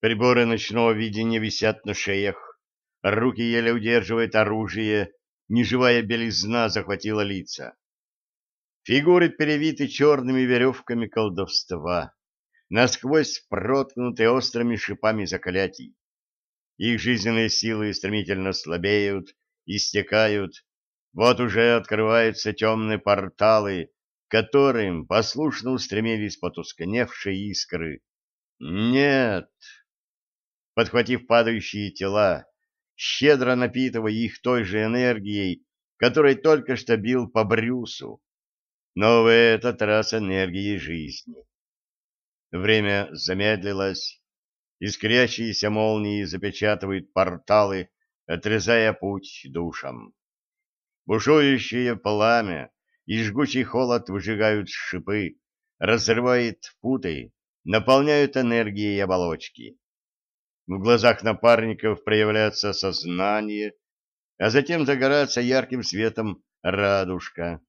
Приборы ночного видения висят на шеях, руки еле удерживают оружие, неживая белизна захватила лица. Фигуры перевиты черными веревками колдовства, насквозь проткнуты острыми шипами заклятий. Их жизненные силы стремительно слабеют, истекают. Вот уже открываются темные порталы, которым послушно устремились потускневшие искры. Нет! Подхватив падающие тела, щедро напитывая их той же энергией, которой только что бил по Брюсу, но в этот раз энергией жизни. Время замедлилось, искрящиеся молнии запечатывают порталы, отрезая путь душам. Бушующее пламя и жгучий холод выжигают шипы, разрывает путы, наполняют энергией оболочки. В глазах напарников проявляется сознание, а затем загорается ярким светом радужка.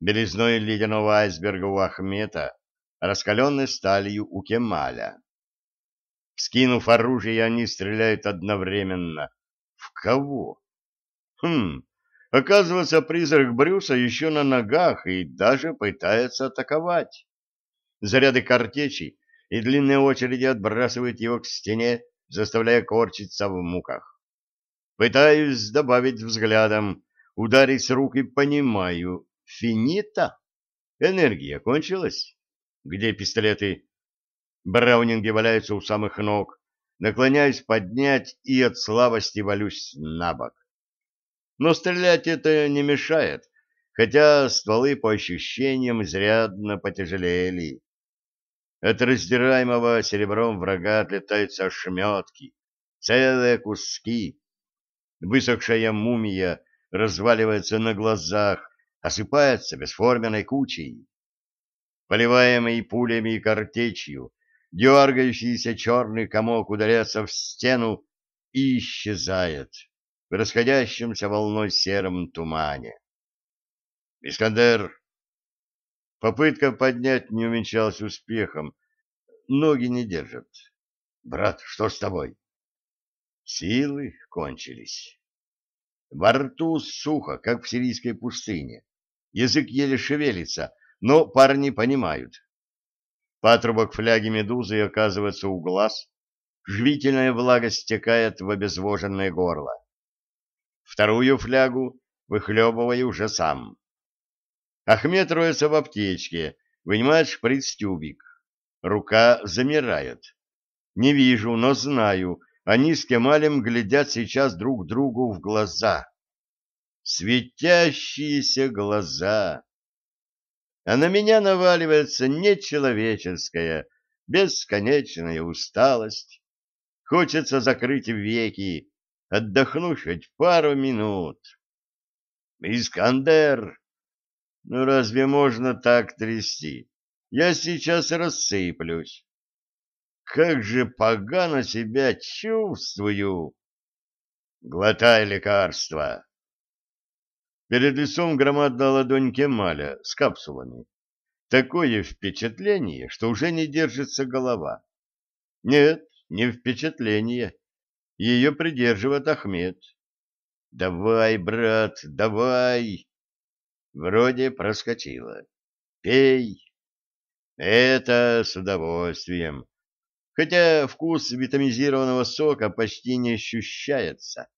Белизной ледяного айсберга у Ахмета, раскаленной сталью у Кемаля. Скинув оружие, они стреляют одновременно. В кого? Хм, Оказывается, призрак Брюса еще на ногах и даже пытается атаковать. Заряды картечи и длинные очереди отбрасывают его к стене, заставляя корчиться в муках. Пытаюсь добавить взглядом, ударить с рук и понимаю, финита? Энергия кончилась? Где пистолеты? Браунинги валяются у самых ног. Наклоняюсь поднять и от слабости валюсь на бок. Но стрелять это не мешает, хотя стволы по ощущениям изрядно потяжелели. От раздираемого серебром врага отлетаются ошметки, целые куски. Высохшая мумия разваливается на глазах, осыпается бесформенной кучей. Поливаемый пулями и картечью, дергающийся черный комок ударяется в стену и исчезает в расходящемся волной сером тумане. «Искандер!» Попытка поднять не увенчалась успехом. Ноги не держат. «Брат, что с тобой?» Силы кончились. Во рту сухо, как в сирийской пустыне. Язык еле шевелится, но парни понимают. Патрубок фляги медузы оказывается у глаз, живительная влага стекает в обезвоженное горло. Вторую флягу выхлебываю уже сам. Ахмед роется в аптечке, вынимает шприц-тюбик. Рука замирает. Не вижу, но знаю, они с Кемалем глядят сейчас друг другу в глаза. Светящиеся глаза. А на меня наваливается нечеловеческая, бесконечная усталость. Хочется закрыть веки, отдохнуть хоть пару минут. Искандер! Ну разве можно так трясти? Я сейчас рассыплюсь. Как же погано себя чувствую! Глотай лекарство. Перед лицом громадная ладонь Кемаля с капсулами. Такое впечатление, что уже не держится голова. Нет, не впечатление. Ее придерживает Ахмед. «Давай, брат, давай!» Вроде проскочила. «Пей!» «Это с удовольствием!» Хотя вкус витаминизированного сока почти не ощущается.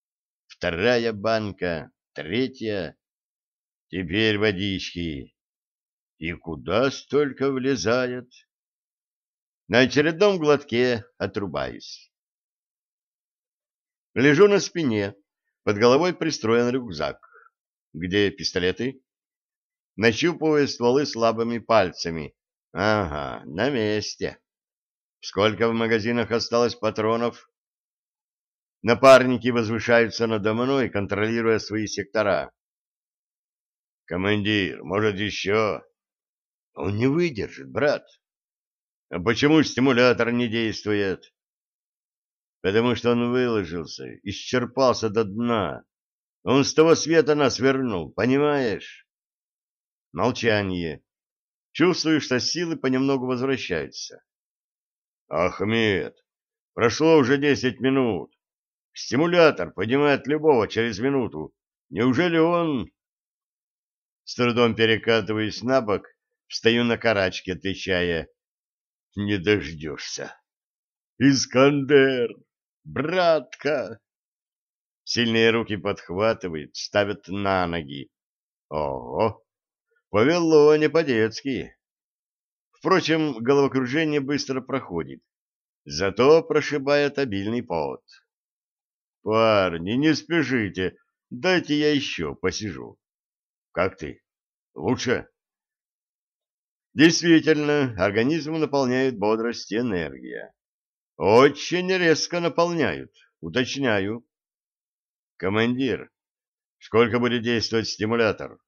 Вторая банка, третья. Теперь водички. И куда столько влезает? На очередном глотке отрубаюсь. Лежу на спине, под головой пристроен рюкзак. Где пистолеты? Нащупываю стволы слабыми пальцами. Ага, на месте. Сколько в магазинах осталось патронов? Напарники возвышаются надо мной, контролируя свои сектора. Командир, может, еще? Он не выдержит, брат. А почему стимулятор не действует? потому что он выложился, исчерпался до дна. Он с того света нас вернул, понимаешь? Молчание. Чувствую, что силы понемногу возвращаются. Ахмед, Прошло уже десять минут. Стимулятор поднимает любого через минуту. Неужели он... С трудом перекатываясь на бок, встаю на карачки, отвечая. Не дождешься. Искандер! Братка! Сильные руки подхватывают, ставят на ноги. Ого! Повело не по-детски. Впрочем, головокружение быстро проходит. Зато прошибает обильный пот. Парни, не спешите, дайте я еще посижу. Как ты? Лучше? Действительно, организм наполняет бодрость и энергия. Очень резко наполняют, уточняю. Командир, сколько будет действовать стимулятор?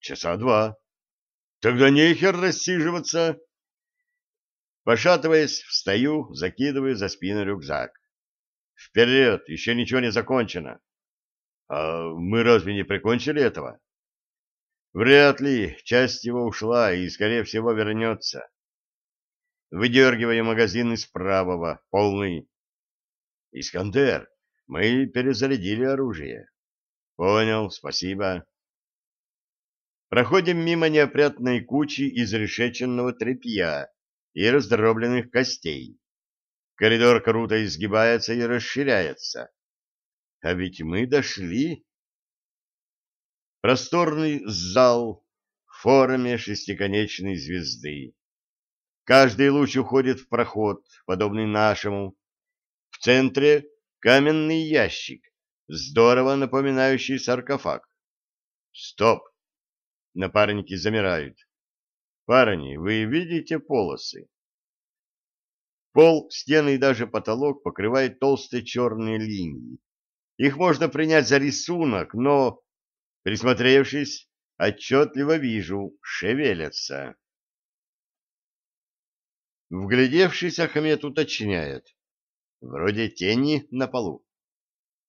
Часа два. Тогда нехер рассиживаться. Пошатываясь, встаю, закидываю за спину рюкзак. Вперед, еще ничего не закончено. А мы разве не прикончили этого? Вряд ли, часть его ушла и, скорее всего, вернется. Выдергиваю магазин из правого, полный. Искандер, мы перезарядили оружие. Понял, спасибо. Проходим мимо неопрятной кучи изрешеченного тряпья и раздробленных костей. Коридор круто изгибается и расширяется. А ведь мы дошли. Просторный зал в форме шестиконечной звезды. Каждый луч уходит в проход, подобный нашему. В центре каменный ящик, здорово напоминающий саркофаг. Стоп! Напарники замирают. Парни, вы видите полосы? Пол, стены и даже потолок покрывают толстые черные линии. Их можно принять за рисунок, но, присмотревшись, отчетливо вижу, шевелятся. Вглядевшись, Ахмед уточняет. Вроде тени на полу.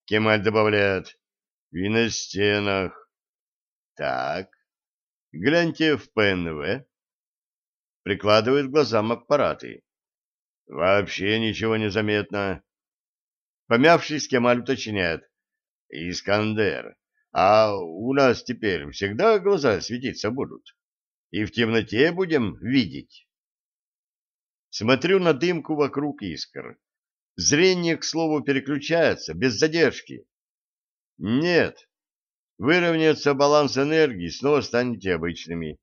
Кемаль добавляет. И на стенах. Так. Гляньте в ПНВ. Прикладывает глазам аппараты. Вообще ничего не заметно. Помявшись, Кемаль уточняет. Искандер, а у нас теперь всегда глаза светиться будут? И в темноте будем видеть? Смотрю на дымку вокруг искр. Зрение, к слову, переключается, без задержки. Нет, выровняется баланс энергии, снова станете обычными.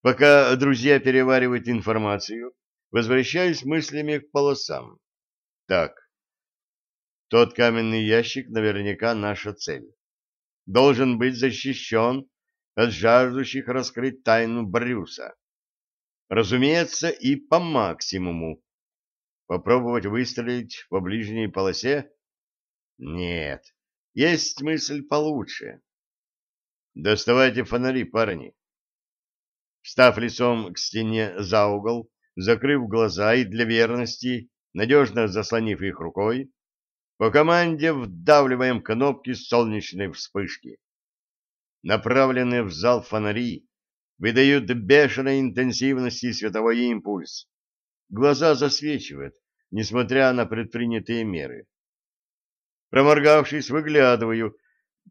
Пока друзья переваривают информацию, возвращаюсь мыслями к полосам. Так, тот каменный ящик наверняка наша цель. Должен быть защищен от жаждущих раскрыть тайну Брюса. Разумеется, и по максимуму. Попробовать выстрелить по ближней полосе? Нет, есть мысль получше. Доставайте фонари, парни. Встав лицом к стене за угол, закрыв глаза и для верности, надежно заслонив их рукой, по команде вдавливаем кнопки солнечной вспышки. Направленные в зал фонари выдают бешеной интенсивности световой импульс. Глаза засвечивают, несмотря на предпринятые меры. Проморгавшись, выглядываю,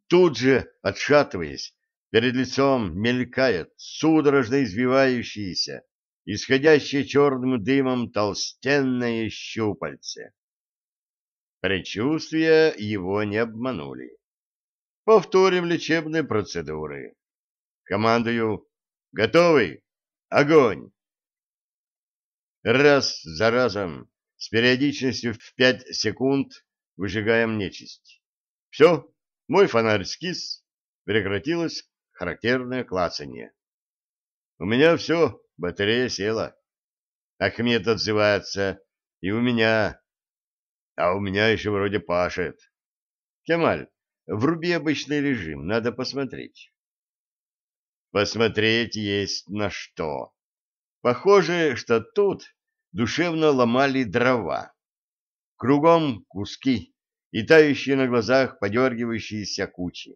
тут же, отшатываясь, перед лицом мелькает судорожно извивающееся, исходящее черным дымом толстенное щупальце. Предчувствия его не обманули. Повторим лечебные процедуры. Командую. Готовый? Огонь! Раз за разом, с периодичностью в пять секунд, выжигаем нечисть. Все, мой фонарь скис, прекратилось характерное клацанье. У меня все, батарея села. Ахмед отзывается, и у меня, а у меня еще вроде пашет. Кемаль, вруби обычный режим, надо посмотреть. Посмотреть есть на что. Похоже, что тут душевно ломали дрова. Кругом куски и тающие на глазах подергивающиеся кучи.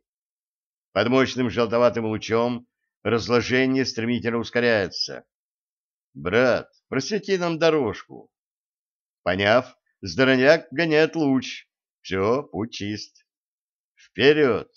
Под мощным желтоватым лучом разложение стремительно ускоряется. «Брат, просвети нам дорожку». Поняв, здоровяк гоняет луч. Все, путь чист. Вперед!